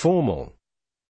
formal